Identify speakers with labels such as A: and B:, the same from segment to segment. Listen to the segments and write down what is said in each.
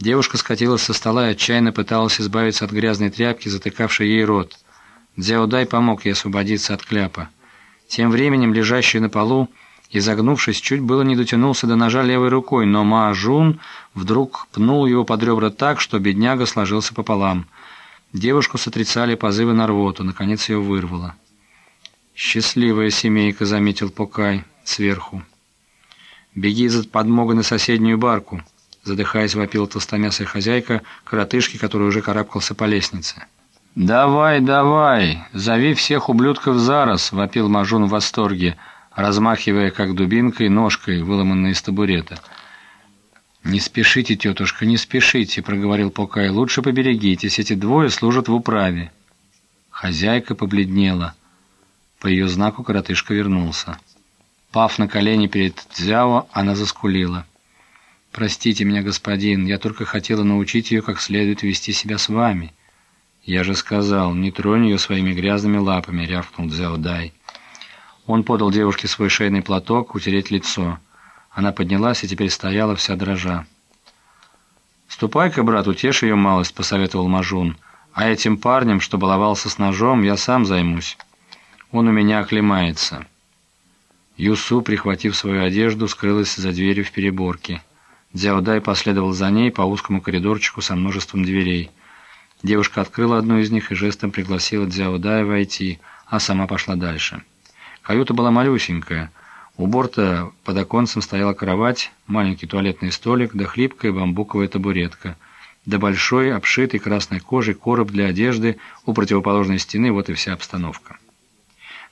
A: Девушка скатилась со стола и отчаянно пыталась избавиться от грязной тряпки, затыкавшей ей рот. Дзяудай помог ей освободиться от кляпа. Тем временем лежащий на полу, изогнувшись, чуть было не дотянулся до ножа левой рукой, но Маажун вдруг пнул его под ребра так, что бедняга сложился пополам. Девушку сотрясали позывы на рвоту, наконец ее вырвало. «Счастливая семейка», — заметил Покай сверху. «Беги за подмогой на соседнюю барку», — задыхаясь, вопила толстомясая хозяйка коротышки, который уже карабкался по лестнице. «Давай, давай, зови всех ублюдков зараз!» — вопил Мажун в восторге, размахивая как дубинкой ножкой, выломанной из табурета. «Не спешите, тетушка, не спешите», — проговорил Покай. «Лучше поберегитесь, эти двое служат в управе». Хозяйка побледнела. По ее знаку коротышка вернулся. Пав на колени перед Дзяо, она заскулила. «Простите меня, господин, я только хотела научить ее, как следует вести себя с вами». «Я же сказал, не тронь ее своими грязными лапами», — рявкнул Дзяо Дай. Он подал девушке свой шейный платок, утереть лицо. Она поднялась и теперь стояла вся дрожа. «Ступай-ка, брат, утешь ее малость», — посоветовал Мажун. «А этим парнем, что баловался с ножом, я сам займусь. Он у меня оклемается». Юсу, прихватив свою одежду, скрылась за дверью в переборке. Дзяодай последовал за ней по узкому коридорчику со множеством дверей. Девушка открыла одну из них и жестом пригласила Дзяодая войти, а сама пошла дальше. Каюта была малюсенькая. У борта под оконцем стояла кровать, маленький туалетный столик, да хлипкая бамбуковая табуретка, да большой, обшитый красной кожей короб для одежды у противоположной стены, вот и вся обстановка.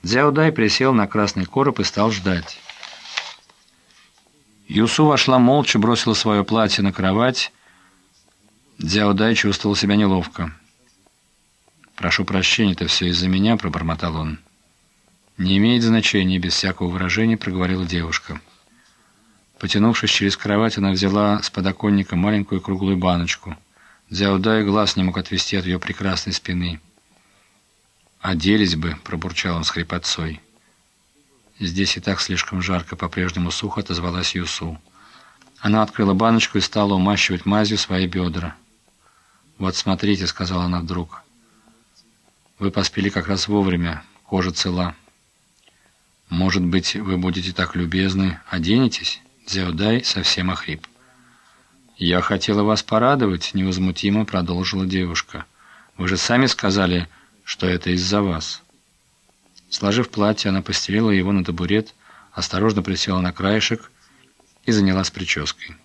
A: Дзяодай присел на красный короб и стал ждать. Юсу вошла молча, бросила свое платье на кровать. Дзяодай чувствовал себя неловко. «Прошу прощения, это все из-за меня», — пробормотал он. «Не имеет значения», — без всякого выражения проговорила девушка. Потянувшись через кровать, она взяла с подоконника маленькую круглую баночку. Дзяодай глаз не мог отвести от ее прекрасной спины. «Оделись бы», — пробурчал он с хрипотцой. Здесь и так слишком жарко, по-прежнему сухо отозвалась Юсу. Она открыла баночку и стала умащивать мазью свои бедра. «Вот смотрите», — сказала она вдруг. «Вы поспели как раз вовремя, кожа цела». «Может быть, вы будете так любезны, оденетесь?» Дзяудай совсем охрип. «Я хотела вас порадовать», — невозмутимо продолжила девушка. «Вы же сами сказали, что это из-за вас». Сложив платье, она постелила его на табурет, осторожно присела на краешек и занялась прической.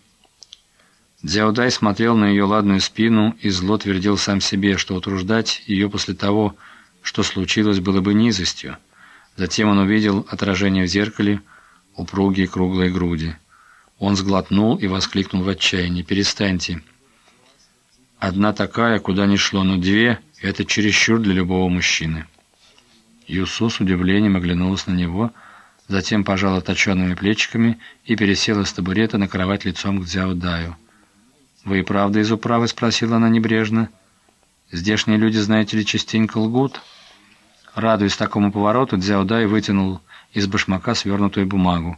A: Дзяудай смотрел на ее ладную спину и зло твердил сам себе, что утруждать ее после того, что случилось, было бы низостью. Затем он увидел отражение в зеркале, упругие круглые груди. Он сглотнул и воскликнул в отчаянии. «Перестаньте! Одна такая, куда ни шло, но две — это чересчур для любого мужчины». Юсу с удивлением оглянулась на него, затем пожала точенными плечиками и пересела с табурета на кровать лицом к Дзяо Даю. «Вы и правда из управы?» — спросила она небрежно. «Здешние люди, знаете ли, частенько лгут?» Радуясь такому повороту, Дзяо Дай вытянул из башмака свернутую бумагу.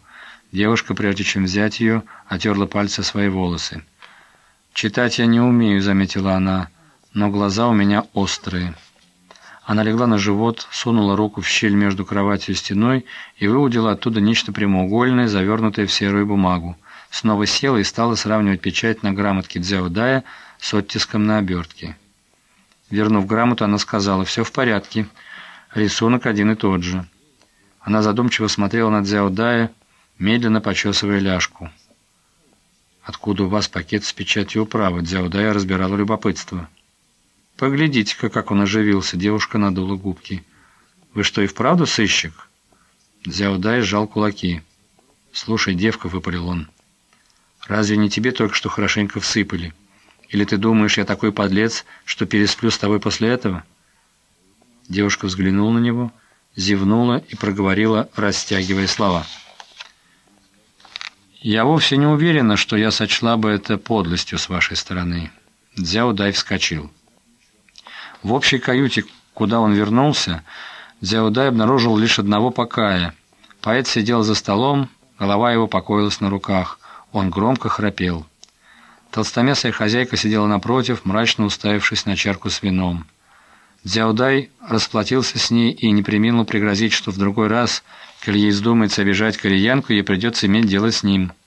A: Девушка, прежде чем взять ее, отерла пальцы свои волосы. «Читать я не умею», — заметила она, — «но глаза у меня острые». Она легла на живот, сунула руку в щель между кроватью и стеной и выудила оттуда нечто прямоугольное, завернутое в серую бумагу. Снова села и стала сравнивать печать на грамотке Дзяудая с оттиском на обертке. Вернув грамоту, она сказала «Все в порядке. Рисунок один и тот же». Она задумчиво смотрела на Дзяудая, медленно почесывая ляжку. «Откуда у вас пакет с печатью управы?» Дзяудая разбирала любопытство. «Поглядите-ка, как он оживился!» Девушка надула губки. «Вы что, и вправду сыщик?» Дзяудай сжал кулаки. «Слушай, девка», — выпалил он, — «разве не тебе только что хорошенько всыпали? Или ты думаешь, я такой подлец, что пересплю с тобой после этого?» Девушка взглянула на него, зевнула и проговорила, растягивая слова. «Я вовсе не уверена, что я сочла бы это подлостью с вашей стороны». Дзяудай вскочил. В общей каюте, куда он вернулся, Дзяудай обнаружил лишь одного покая. Поэт сидел за столом, голова его покоилась на руках. Он громко храпел. Толстомясая хозяйка сидела напротив, мрачно уставившись на чарку с вином. Дзяудай расплатился с ней и не преминул пригрозить, что в другой раз, коли ей вздумается обижать кореянку, ей придется иметь дело с ним –